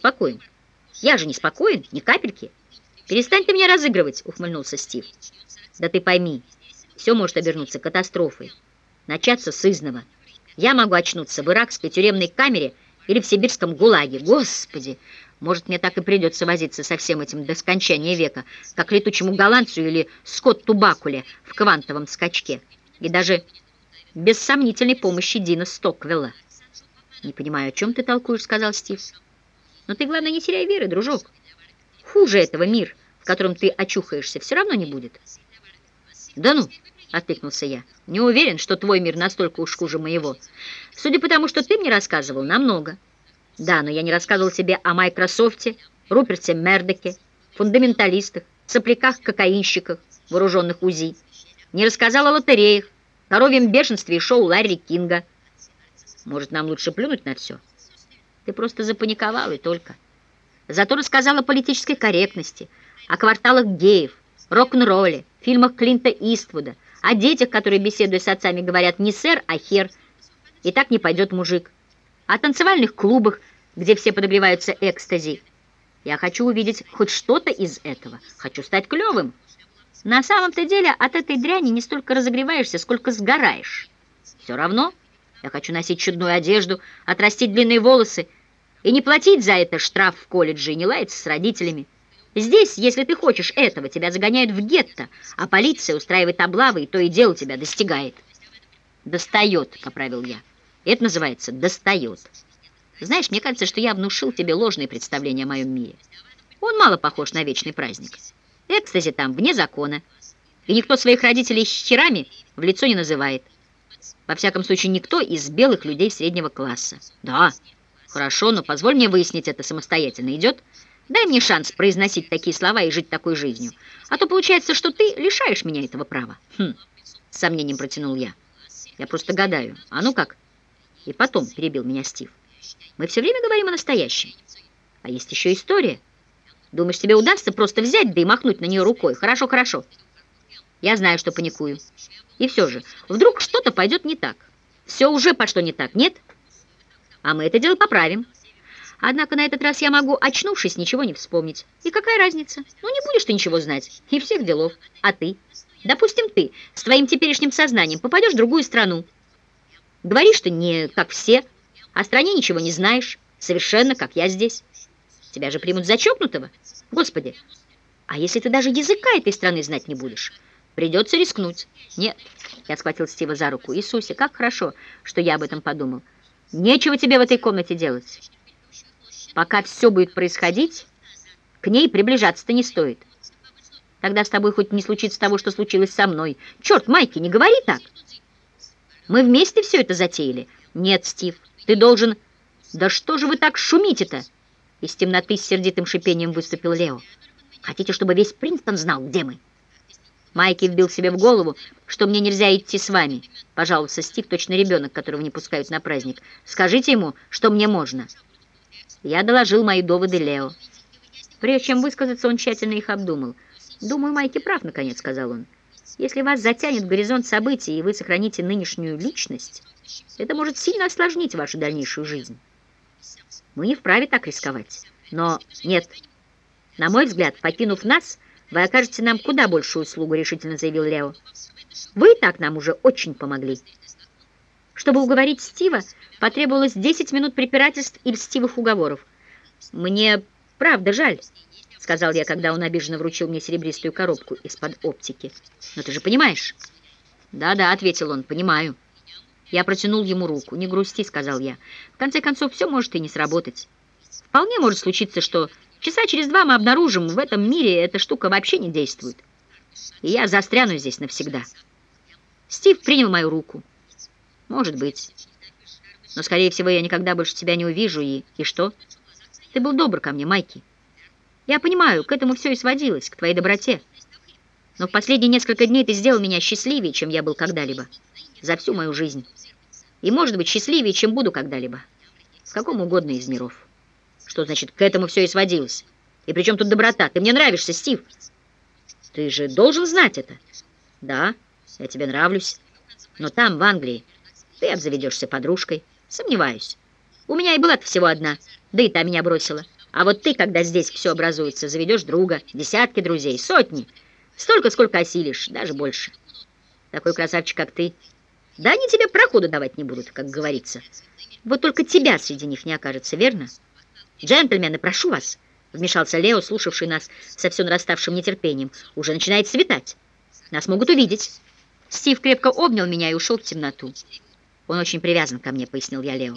спокоен. Я же не спокоен, ни капельки. Перестань ты меня разыгрывать, ухмыльнулся Стив. Да ты пойми, все может обернуться катастрофой. Начаться с изного. Я могу очнуться в иракской тюремной камере или в сибирском ГУЛАГе. Господи, может, мне так и придется возиться со всем этим до скончания века, как летучему голландцу или Скотту Бакуле в квантовом скачке. И даже без сомнительной помощи Дина Стоквелла. «Не понимаю, о чем ты толкуешь», — сказал Стив. «Но ты, главное, не теряй веры, дружок. Хуже этого мир, в котором ты очухаешься, все равно не будет». «Да ну!» — откликнулся я. «Не уверен, что твой мир настолько уж хуже моего. Судя по тому, что ты мне рассказывал, намного. Да, но я не рассказывал тебе о Майкрософте, Руперте Мердоке, фундаменталистах, сопляках-кокаинщиках, вооруженных УЗИ. Не рассказал о лотереях, коровьем бешенстве и шоу Ларри Кинга. Может, нам лучше плюнуть на все? Ты просто запаниковал и только. Зато рассказал о политической корректности, о кварталах геев, рок-н-ролле, фильмах Клинта Иствуда, о детях, которые, беседуя с отцами, говорят не сэр, а хер. И так не пойдет мужик. О танцевальных клубах, где все подогреваются экстази. Я хочу увидеть хоть что-то из этого. Хочу стать клевым. На самом-то деле от этой дряни не столько разогреваешься, сколько сгораешь. Все равно я хочу носить чудную одежду, отрастить длинные волосы и не платить за это штраф в колледже и не лаяться с родителями. Здесь, если ты хочешь этого, тебя загоняют в гетто, а полиция устраивает облавы, и то и дело тебя достигает. «Достает», — поправил я. «Это называется «достает». Знаешь, мне кажется, что я внушил тебе ложные представления о моем мире. Он мало похож на вечный праздник. Экстази там вне закона, и никто своих родителей херами в лицо не называет. Во всяком случае, никто из белых людей среднего класса. Да, хорошо, но позволь мне выяснить это самостоятельно. Идет? Дай мне шанс произносить такие слова и жить такой жизнью. А то получается, что ты лишаешь меня этого права. Хм, с сомнением протянул я. Я просто гадаю. А ну как? И потом перебил меня Стив. Мы все время говорим о настоящем. А есть еще история. Думаешь, тебе удастся просто взять, да и махнуть на нее рукой? Хорошо, хорошо. Я знаю, что паникую. И все же, вдруг что-то пойдет не так. Все уже пошло не так, нет? А мы это дело поправим. Однако на этот раз я могу, очнувшись, ничего не вспомнить. И какая разница? Ну, не будешь ты ничего знать. И всех делов. А ты? Допустим, ты с твоим теперешним сознанием попадешь в другую страну. Говоришь ты не как все, о стране ничего не знаешь, совершенно как я здесь. Тебя же примут за чокнутого. Господи, а если ты даже языка этой страны знать не будешь? Придется рискнуть. Нет, я схватил Стива за руку. Иисусе, как хорошо, что я об этом подумал. Нечего тебе в этой комнате делать. Пока все будет происходить, к ней приближаться-то не стоит. Тогда с тобой хоть не случится того, что случилось со мной. Черт, Майки, не говори так. Мы вместе все это затеяли. Нет, Стив, ты должен... Да что же вы так шумите-то? Из темноты с сердитым шипением выступил Лео. Хотите, чтобы весь Принстон знал, где мы? Майки вбил себе в голову, что мне нельзя идти с вами. Пожалуйста, Стив, точно ребенок, которого не пускают на праздник. Скажите ему, что мне можно. Я доложил мои доводы Лео. Прежде чем высказаться, он тщательно их обдумал. «Думаю, Майки прав, наконец», — сказал он. «Если вас затянет горизонт событий, и вы сохраните нынешнюю личность, это может сильно осложнить вашу дальнейшую жизнь. Мы не вправе так рисковать. Но нет, на мой взгляд, покинув нас, вы окажете нам куда большую услугу», — решительно заявил Лео. «Вы так нам уже очень помогли». Чтобы уговорить Стива, потребовалось 10 минут препирательств и льстивых уговоров. «Мне правда жаль», — сказал я, когда он обиженно вручил мне серебристую коробку из-под оптики. «Но ты же понимаешь?» «Да-да», — ответил он, — «понимаю». Я протянул ему руку. «Не грусти», — сказал я. «В конце концов, все может и не сработать. Вполне может случиться, что часа через два мы обнаружим, в этом мире эта штука вообще не действует. И я застряну здесь навсегда». Стив принял мою руку. Может быть. Но, скорее всего, я никогда больше тебя не увижу, и... И что? Ты был добр ко мне, Майки. Я понимаю, к этому все и сводилось, к твоей доброте. Но в последние несколько дней ты сделал меня счастливее, чем я был когда-либо. За всю мою жизнь. И, может быть, счастливее, чем буду когда-либо. В каком угодно из миров. Что значит, к этому все и сводилось? И при чем тут доброта? Ты мне нравишься, Стив. Ты же должен знать это. Да, я тебе нравлюсь. Но там, в Англии, ты обзаведешься подружкой. Сомневаюсь. У меня и была всего одна, да и та меня бросила. А вот ты, когда здесь все образуется, заведешь друга, десятки друзей, сотни. Столько, сколько осилишь, даже больше. Такой красавчик, как ты. Да они тебе проходу давать не будут, как говорится. Вот только тебя среди них не окажется, верно? Джентльмены, прошу вас, вмешался Лео, слушавший нас со все нараставшим нетерпением. Уже начинает светать. Нас могут увидеть. Стив крепко обнял меня и ушел в темноту. Он очень привязан ко мне, пояснил я Лео.